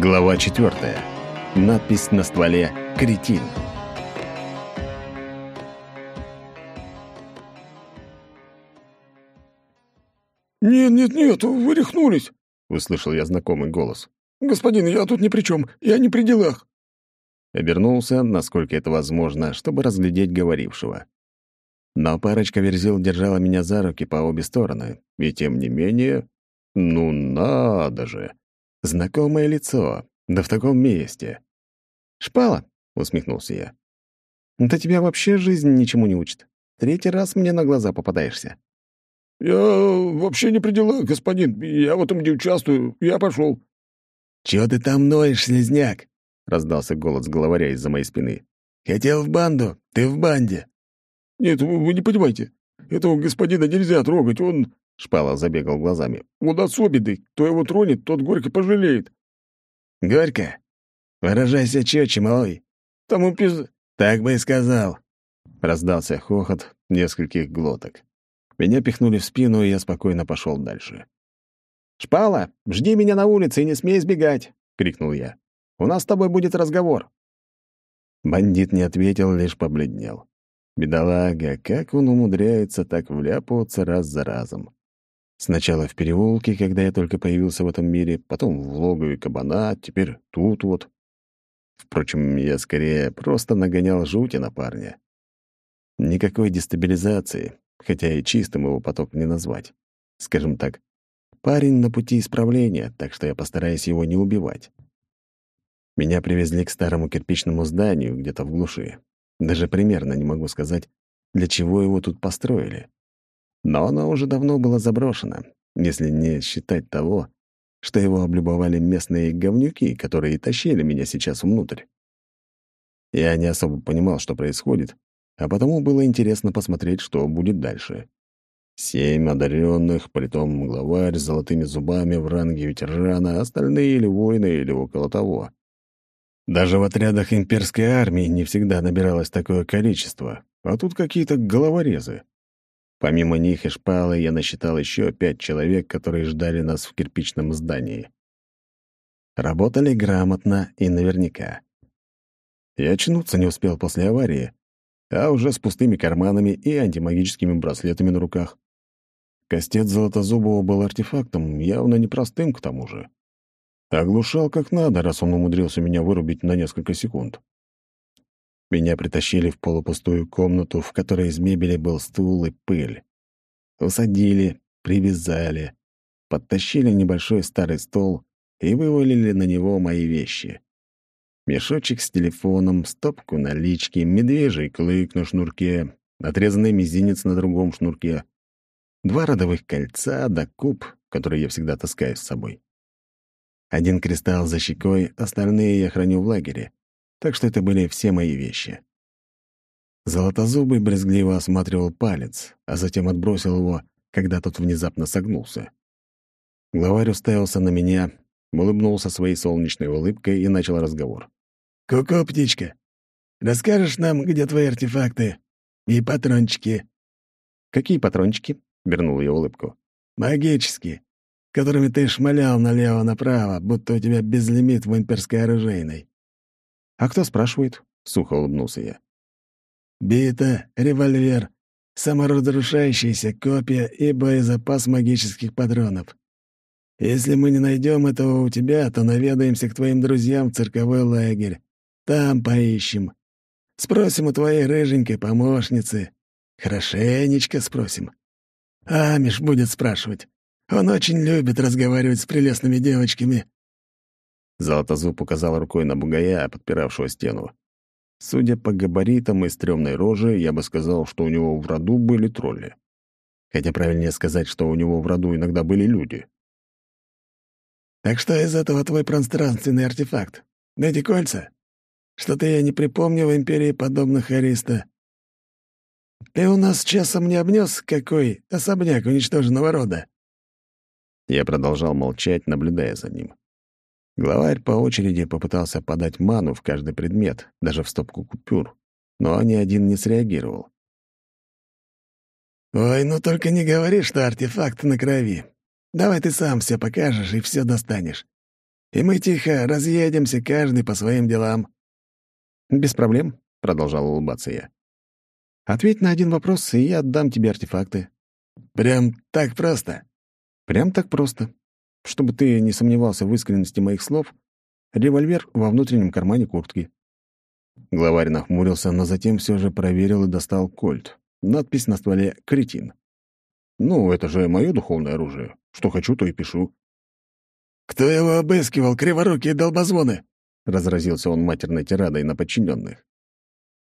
Глава 4. Надпись на стволе «Кретин». «Нет, нет, нет, вы рехнулись!» — услышал я знакомый голос. «Господин, я тут ни при чем, я не при делах!» Обернулся, насколько это возможно, чтобы разглядеть говорившего. Но парочка верзил держала меня за руки по обе стороны, и тем не менее... Ну надо же! Знакомое лицо, да в таком месте. «Шпала!» — усмехнулся я. «Да тебя вообще жизнь ничему не учит. Третий раз мне на глаза попадаешься». «Я вообще не при делах, господин. Я в этом не участвую. Я пошел». «Чего ты там ноешь, слезняк?» — раздался голос главаря из-за моей спины. «Хотел в банду? Ты в банде». «Нет, вы не понимаете. Этого господина нельзя трогать. Он...» — Шпала забегал глазами. «Он особенный. Кто его тронет, тот горько пожалеет». «Горько? Выражайся чётче, малой». «Тому пиз...» «Так бы и сказал». Раздался хохот нескольких глоток. Меня пихнули в спину, и я спокойно пошел дальше. «Шпала, жди меня на улице и не смей сбегать!» — крикнул я. «У нас с тобой будет разговор». Бандит не ответил, лишь побледнел. Бедолага, как он умудряется так вляпываться раз за разом. Сначала в переулке, когда я только появился в этом мире, потом в логове кабана, теперь тут вот. Впрочем, я скорее просто нагонял жути на парня. Никакой дестабилизации, хотя и чистым его поток не назвать. Скажем так, парень на пути исправления, так что я постараюсь его не убивать. Меня привезли к старому кирпичному зданию где-то в глуши. Даже примерно не могу сказать, для чего его тут построили. Но оно уже давно было заброшено, если не считать того, что его облюбовали местные говнюки, которые тащили меня сейчас внутрь. Я не особо понимал, что происходит, а потому было интересно посмотреть, что будет дальше. Семь одаренных, притом главарь с золотыми зубами в ранге ветерана, остальные или воины, или около того. Даже в отрядах имперской армии не всегда набиралось такое количество, а тут какие-то головорезы. Помимо них и шпалы я насчитал еще пять человек, которые ждали нас в кирпичном здании. Работали грамотно и наверняка. Я очнуться не успел после аварии, а уже с пустыми карманами и антимагическими браслетами на руках. Костец Золотозубова был артефактом, явно непростым к тому же. Оглушал как надо, раз он умудрился меня вырубить на несколько секунд. Меня притащили в полупустую комнату, в которой из мебели был стул и пыль. Усадили, привязали, подтащили небольшой старый стол и вывалили на него мои вещи. Мешочек с телефоном, стопку налички, медвежий клык на шнурке, отрезанный мизинец на другом шнурке, два родовых кольца да куб, который я всегда таскаю с собой. Один кристалл за щекой, остальные я храню в лагере, так что это были все мои вещи. Золотозубый брезгливо осматривал палец, а затем отбросил его, когда тот внезапно согнулся. Главарь уставился на меня, улыбнулся своей солнечной улыбкой и начал разговор. «Ку-ку, птичка, расскажешь нам, где твои артефакты и патрончики?» «Какие патрончики?» — вернул я улыбку. «Магические, которыми ты шмалял налево-направо, будто у тебя безлимит в имперской оружейной». «А кто спрашивает?» — сухо улыбнулся я. «Бита, револьвер, саморазрушающаяся копия и боезапас магических патронов. Если мы не найдем этого у тебя, то наведаемся к твоим друзьям в цирковой лагерь. Там поищем. Спросим у твоей рыженькой помощницы. Хорошенечко спросим. Амиш будет спрашивать. Он очень любит разговаривать с прелестными девочками». Золотозуб указал рукой на бугая, подпиравшего стену. Судя по габаритам и стрёмной роже, я бы сказал, что у него в роду были тролли. Хотя правильнее сказать, что у него в роду иногда были люди. «Так что из этого твой пространственный артефакт? Эти кольца? Что-то я не припомню в Империи подобных Ариста. Ты у нас часом не обнес какой особняк уничтоженного рода?» Я продолжал молчать, наблюдая за ним. Главарь по очереди попытался подать ману в каждый предмет, даже в стопку купюр, но ни один не среагировал. «Ой, ну только не говори, что артефакт на крови. Давай ты сам все покажешь и все достанешь. и мы тихо разъедемся, каждый по своим делам». «Без проблем», — продолжал улыбаться я. «Ответь на один вопрос, и я отдам тебе артефакты». «Прям так просто?» «Прям так просто. Чтобы ты не сомневался в искренности моих слов, револьвер во внутреннем кармане куртки». Главарь нахмурился, но затем все же проверил и достал кольт. Надпись на стволе «Кретин». «Ну, это же мое духовное оружие. Что хочу, то и пишу». «Кто его обыскивал, криворукие долбозвоны?» — разразился он матерной тирадой на подчиненных.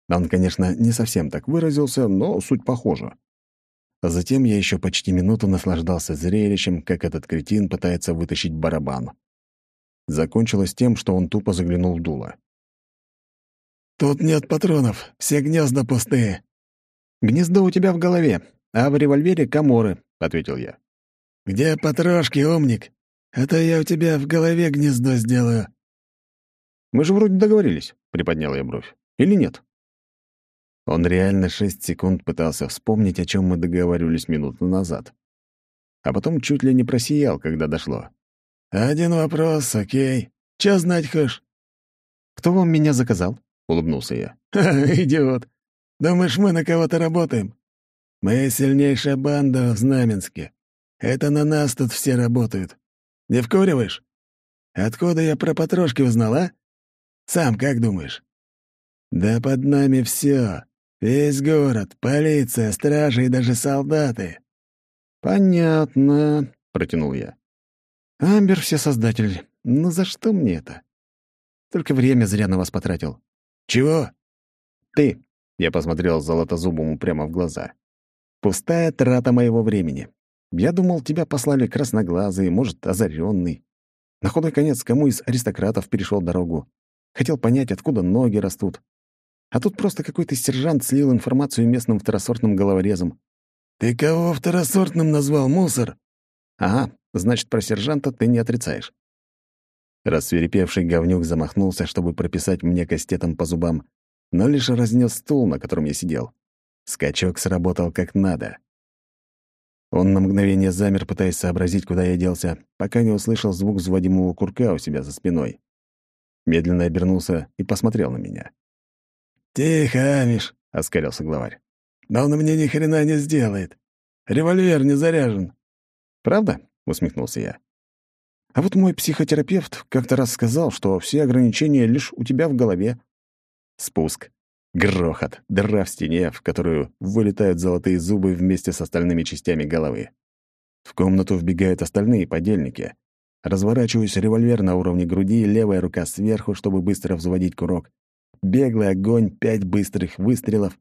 Он, конечно, не совсем так выразился, но суть похожа. А затем я еще почти минуту наслаждался зрелищем, как этот кретин пытается вытащить барабан. Закончилось тем, что он тупо заглянул в дуло. «Тут нет патронов, все гнезда пустые». «Гнездо у тебя в голове, а в револьвере — коморы», — ответил я. «Где потрошки, умник? А то я у тебя в голове гнездо сделаю». «Мы же вроде договорились», — приподнял я бровь. «Или нет?» Он реально шесть секунд пытался вспомнить, о чем мы договаривались минуту назад. А потом чуть ли не просиял, когда дошло. «Один вопрос, окей. Чё знать хочешь?» «Кто вам меня заказал?» — улыбнулся я. «Ха, идиот. Думаешь, мы на кого-то работаем? Мы сильнейшая банда в Знаменске. Это на нас тут все работают. Не вкуриваешь? Откуда я про потрошки узнал, а? Сам как думаешь? Да под нами все. Весь город, полиция, стражи и даже солдаты. Понятно, протянул я. Амбер все создатель. Ну за что мне это? Только время зря на вас потратил. Чего? Ты. Я посмотрел Золотозубому прямо в глаза. Пустая трата моего времени. Я думал, тебя послали красноглазый, может, озаренный. На худой конец кому из аристократов перешел дорогу. Хотел понять, откуда ноги растут. А тут просто какой-то сержант слил информацию местным второсортным головорезам. «Ты кого второсортным назвал, мусор?» «Ага, значит, про сержанта ты не отрицаешь». Рассверепевший говнюк замахнулся, чтобы прописать мне кастетом по зубам, но лишь разнес стул, на котором я сидел. Скачок сработал как надо. Он на мгновение замер, пытаясь сообразить, куда я делся, пока не услышал звук взводимого курка у себя за спиной. Медленно обернулся и посмотрел на меня. «Тихо, Амиш», — оскалился главарь. «Да он мне ни хрена не сделает. Револьвер не заряжен». «Правда?» — усмехнулся я. «А вот мой психотерапевт как-то раз сказал, что все ограничения лишь у тебя в голове». Спуск. Грохот, дыра в стене, в которую вылетают золотые зубы вместе с остальными частями головы. В комнату вбегают остальные подельники. Разворачиваюсь, револьвер на уровне груди, левая рука сверху, чтобы быстро взводить курок. Беглый огонь, пять быстрых выстрелов.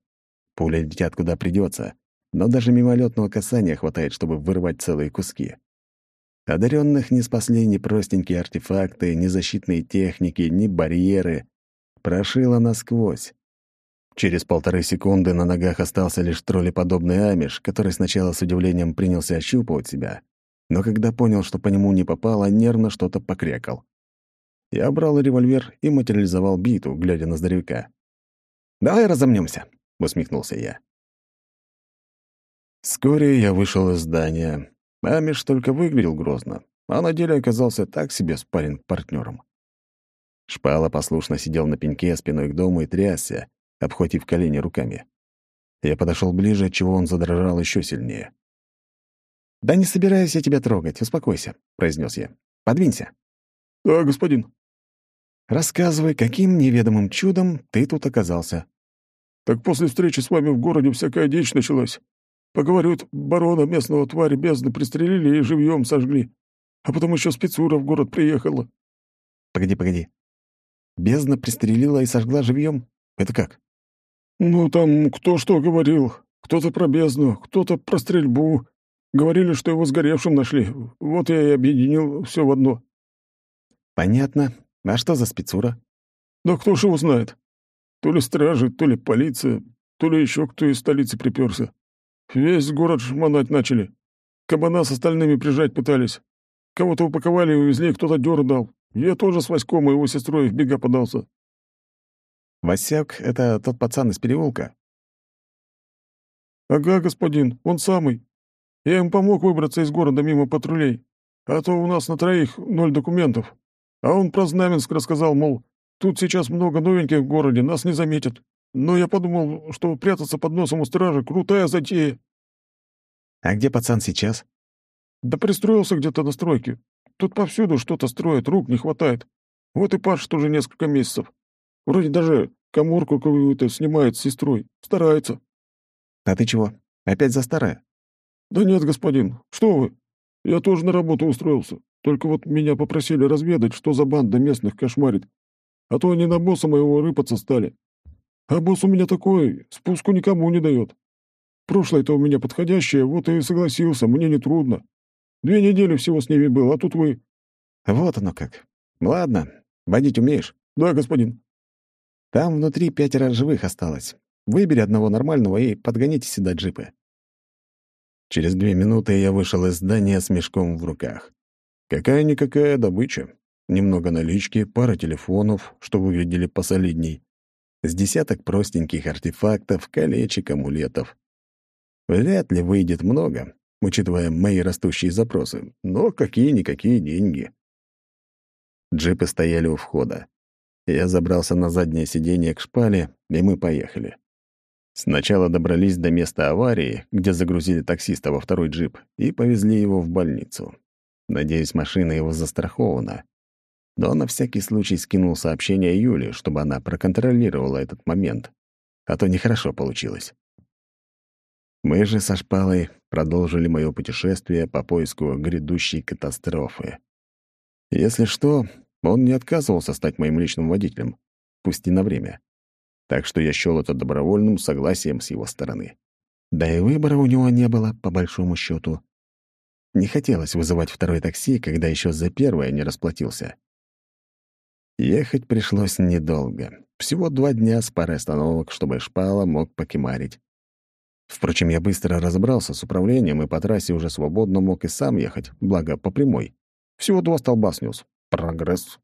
Пуля летят куда придется, но даже мимолетного касания хватает, чтобы вырвать целые куски. Одаренных не спасли ни простенькие артефакты, ни защитные техники, ни барьеры. Прошило насквозь. Через полторы секунды на ногах остался лишь троллеподобный амиш, который сначала с удивлением принялся ощупывать себя, но когда понял, что по нему не попало, нервно что-то покрякал. Я брал револьвер и материализовал биту, глядя на здоровяка. «Давай разомнемся», — усмехнулся я. Вскоре я вышел из здания. Амиш только выглядел грозно, а на деле оказался так себе спарринг-партнером. Шпала послушно сидел на пеньке спиной к дому и трясся, обхватив колени руками. Я подошел ближе, чего он задрожал еще сильнее. «Да не собираюсь я тебя трогать, успокойся», — произнес я. «Подвинься». «Да, господин». «Рассказывай, каким неведомым чудом ты тут оказался?» «Так после встречи с вами в городе всякая дичь началась. Поговорят, барона местного твари бездны пристрелили и живьем сожгли. А потом еще спецура в город приехала». «Погоди, погоди. Бездна пристрелила и сожгла живьем? Это как?» «Ну, там кто что говорил. Кто-то про бездну, кто-то про стрельбу. Говорили, что его сгоревшим нашли. Вот я и объединил все в одно». «Понятно. А что за спецура?» «Да кто ж его знает. То ли стражи, то ли полиция, то ли еще кто из столицы приперся. Весь город шмонать начали. Кабана с остальными прижать пытались. Кого-то упаковали и увезли, кто-то дёр дал. Я тоже с Васьком и его сестрой в бега подался. Васяк — это тот пацан из переулка?» «Ага, господин, он самый. Я им помог выбраться из города мимо патрулей. А то у нас на троих ноль документов. А он про Знаменск рассказал, мол, тут сейчас много новеньких в городе, нас не заметят. Но я подумал, что прятаться под носом у стражи — крутая затея. А где пацан сейчас? Да пристроился где-то на стройке. Тут повсюду что-то строят, рук не хватает. Вот и пашет уже несколько месяцев. Вроде даже коморку какую-то снимает с сестрой. Старается. А ты чего, опять за старое? Да нет, господин, что вы. Я тоже на работу устроился. Только вот меня попросили разведать, что за банда местных кошмарит. А то они на босса моего рыпаться стали. А босс у меня такой, спуску никому не дает. Прошлое-то у меня подходящее, вот и согласился, мне не трудно. Две недели всего с ними был, а тут вы...» «Вот оно как. Ладно, водить умеешь?» «Да, господин». «Там внутри пятеро живых осталось. Выбери одного нормального и подгоните сюда джипы». Через две минуты я вышел из здания с мешком в руках. Какая-никакая добыча. Немного налички, пара телефонов, что выглядели посолидней. С десяток простеньких артефактов, колечек, амулетов. Вряд ли выйдет много, учитывая мои растущие запросы, но какие-никакие деньги. Джипы стояли у входа. Я забрался на заднее сиденье к шпале, и мы поехали. Сначала добрались до места аварии, где загрузили таксиста во второй джип, и повезли его в больницу. Надеюсь, машина его застрахована. Но на всякий случай скинул сообщение Юле, чтобы она проконтролировала этот момент. А то нехорошо получилось. Мы же со Шпалой продолжили мое путешествие по поиску грядущей катастрофы. Если что, он не отказывался стать моим личным водителем, пусть и на время. Так что я счёл это добровольным согласием с его стороны. Да и выбора у него не было, по большому счету. Не хотелось вызывать второе такси, когда еще за первое не расплатился. Ехать пришлось недолго. Всего два дня с парой остановок, чтобы Шпала мог покемарить. Впрочем, я быстро разобрался с управлением и по трассе уже свободно мог и сам ехать, благо по прямой. Всего два столба снес. Прогресс.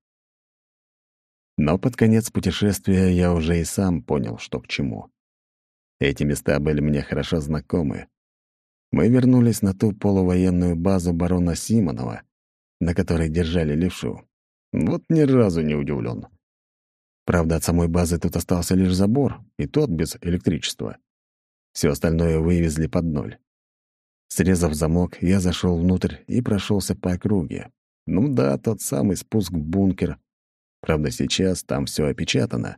Но под конец путешествия я уже и сам понял, что к чему. Эти места были мне хорошо знакомы. Мы вернулись на ту полувоенную базу барона Симонова, на которой держали левшу. Вот ни разу не удивлен. Правда, от самой базы тут остался лишь забор, и тот без электричества. Все остальное вывезли под ноль. Срезав замок, я зашел внутрь и прошелся по округе. Ну да, тот самый спуск в бункер. Правда, сейчас там все опечатано.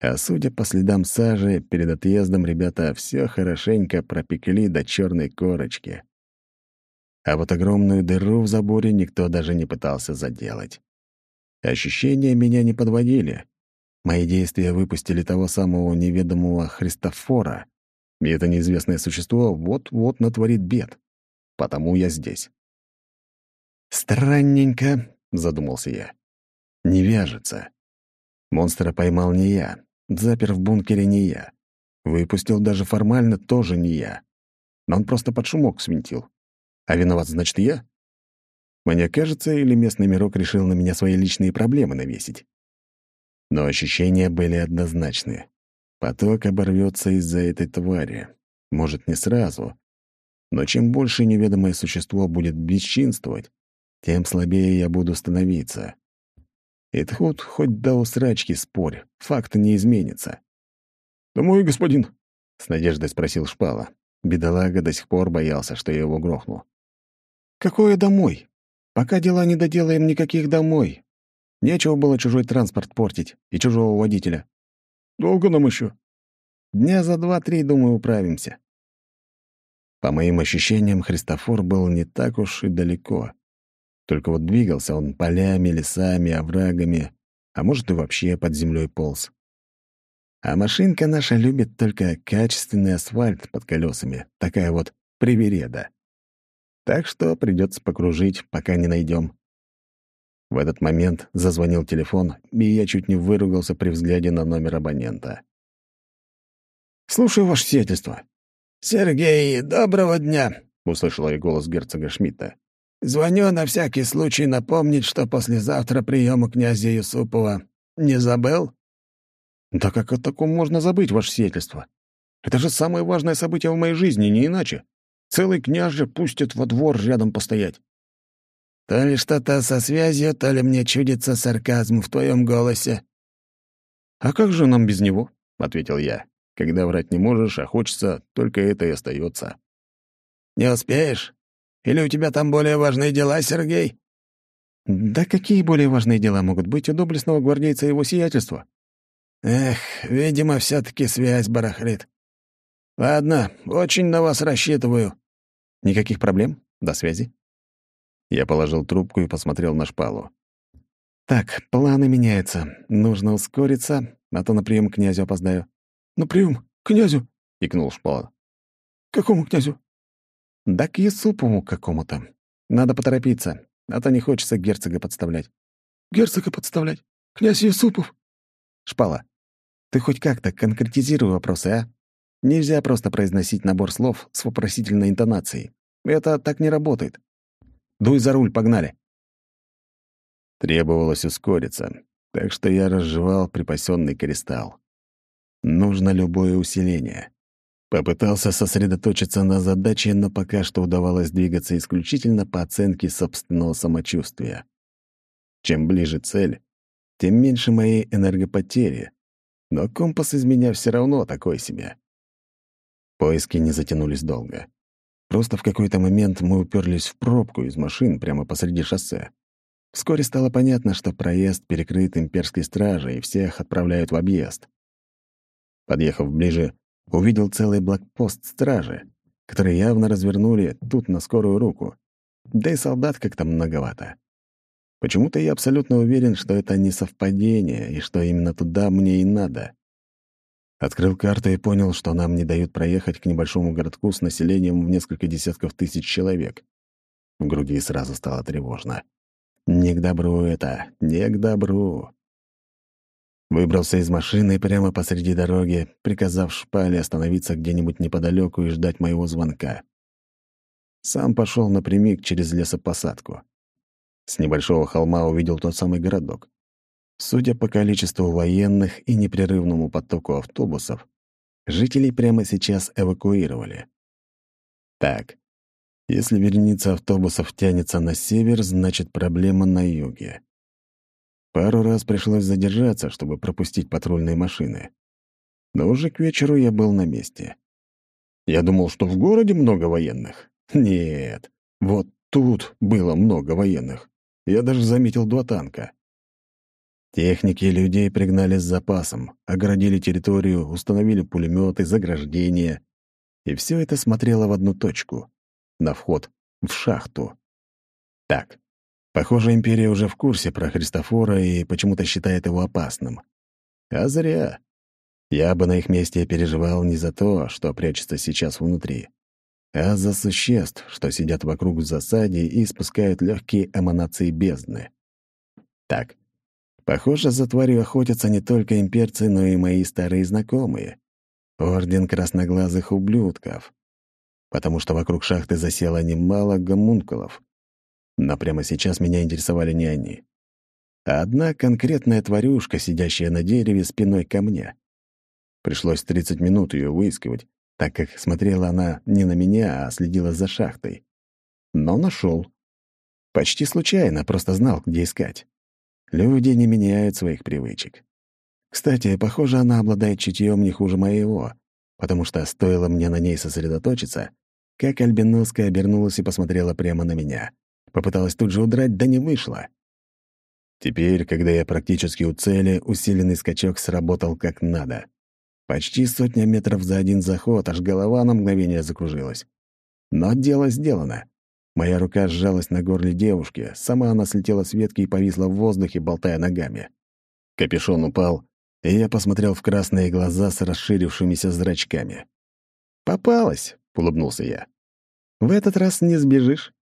А судя по следам сажи, перед отъездом ребята все хорошенько пропекли до черной корочки. А вот огромную дыру в заборе никто даже не пытался заделать. Ощущения меня не подводили. Мои действия выпустили того самого неведомого Христофора, и это неизвестное существо вот-вот натворит бед. Потому я здесь. «Странненько», — задумался я. «Не вяжется. Монстра поймал не я, запер в бункере не я, выпустил даже формально тоже не я. Но он просто под шумок свинтил. А виноват, значит, я? Мне кажется, или местный мирок решил на меня свои личные проблемы навесить? Но ощущения были однозначные. Поток оборвется из-за этой твари. Может, не сразу. Но чем больше неведомое существо будет бесчинствовать, тем слабее я буду становиться. И тут хоть до усрачки спорь, факт не изменится. «Домой, господин?» — с надеждой спросил Шпала. Бедолага до сих пор боялся, что я его грохну. «Какое домой? Пока дела не доделаем, никаких домой. Нечего было чужой транспорт портить и чужого водителя. Долго нам еще? Дня за два-три, думаю, управимся. По моим ощущениям, Христофор был не так уж и далеко. Только вот двигался он полями, лесами, оврагами, а может и вообще под землей полз. А машинка наша любит только качественный асфальт под колесами, такая вот привереда. Так что придется покружить, пока не найдем. В этот момент зазвонил телефон, и я чуть не выругался при взгляде на номер абонента. «Слушаю, ваше сиятельство». «Сергей, доброго дня», — услышал я голос герцога Шмидта. «Звоню на всякий случай напомнить, что послезавтра прием у князя Юсупова. Не забыл?» «Да как о таком можно забыть, ваше сиятельство? Это же самое важное событие в моей жизни, не иначе. Целый княж же пустят во двор рядом постоять. То ли что-то со связью, то ли мне чудится сарказм в твоем голосе». «А как же нам без него?» — ответил я. «Когда врать не можешь, а хочется, только это и остается. «Не успеешь? Или у тебя там более важные дела, Сергей?» «Да какие более важные дела могут быть у доблестного гвардейца его сиятельства?» «Эх, видимо, все таки связь барахлит. Ладно, очень на вас рассчитываю». «Никаких проблем. До связи». Я положил трубку и посмотрел на шпалу. «Так, планы меняются. Нужно ускориться, а то на прием к князю опоздаю». «На прием к князю?» — икнул шпала. «Какому князю?» «Да к Юсупову какому-то. Надо поторопиться, а то не хочется герцога подставлять». «Герцога подставлять? Князь Юсупов?» «Шпала, ты хоть как-то конкретизируй вопросы, а? Нельзя просто произносить набор слов с вопросительной интонацией. Это так не работает. Дуй за руль, погнали!» Требовалось ускориться, так что я разжевал припасенный кристалл. Нужно любое усиление. Попытался сосредоточиться на задаче, но пока что удавалось двигаться исключительно по оценке собственного самочувствия. Чем ближе цель, тем меньше моей энергопотери, но компас из меня все равно такой себе. Поиски не затянулись долго. Просто в какой-то момент мы уперлись в пробку из машин прямо посреди шоссе. Вскоре стало понятно, что проезд перекрыт имперской стражей, и всех отправляют в объезд. Подъехав ближе, увидел целый блокпост стражи, которые явно развернули тут на скорую руку. Да и солдат как-то многовато. Почему-то я абсолютно уверен, что это не совпадение, и что именно туда мне и надо. Открыл карту и понял, что нам не дают проехать к небольшому городку с населением в несколько десятков тысяч человек. В груди сразу стало тревожно. Не к добру это, не к добру. Выбрался из машины прямо посреди дороги, приказав шпале остановиться где-нибудь неподалеку и ждать моего звонка. Сам пошел напрямик через лесопосадку. С небольшого холма увидел тот самый городок. Судя по количеству военных и непрерывному потоку автобусов, жителей прямо сейчас эвакуировали. Так, если вереница автобусов тянется на север, значит, проблема на юге. Пару раз пришлось задержаться, чтобы пропустить патрульные машины. Но уже к вечеру я был на месте. Я думал, что в городе много военных. Нет, вот тут было много военных. Я даже заметил два танка. Техники людей пригнали с запасом, оградили территорию, установили пулеметы, заграждения. И все это смотрело в одну точку — на вход в шахту. Так, похоже, Империя уже в курсе про Христофора и почему-то считает его опасным. А зря. Я бы на их месте переживал не за то, что прячется сейчас внутри, а за существ, что сидят вокруг в засаде и спускают легкие эманации бездны. Так, Похоже, за тварью охотятся не только имперцы, но и мои старые знакомые. Орден красноглазых ублюдков. Потому что вокруг шахты засело немало гомункулов. Но прямо сейчас меня интересовали не они. А одна конкретная тварюшка, сидящая на дереве спиной ко мне. Пришлось 30 минут ее выискивать, так как смотрела она не на меня, а следила за шахтой. Но нашел. Почти случайно, просто знал, где искать. Люди не меняют своих привычек. Кстати, похоже, она обладает чутьем не хуже моего, потому что стоило мне на ней сосредоточиться, как альбиноска обернулась и посмотрела прямо на меня. Попыталась тут же удрать, да не вышло. Теперь, когда я практически у цели, усиленный скачок сработал как надо. Почти сотня метров за один заход, аж голова на мгновение закружилась. Но дело сделано. Моя рука сжалась на горле девушки, сама она слетела с ветки и повисла в воздухе, болтая ногами. Капюшон упал, и я посмотрел в красные глаза с расширившимися зрачками. «Попалась!» — улыбнулся я. «В этот раз не сбежишь».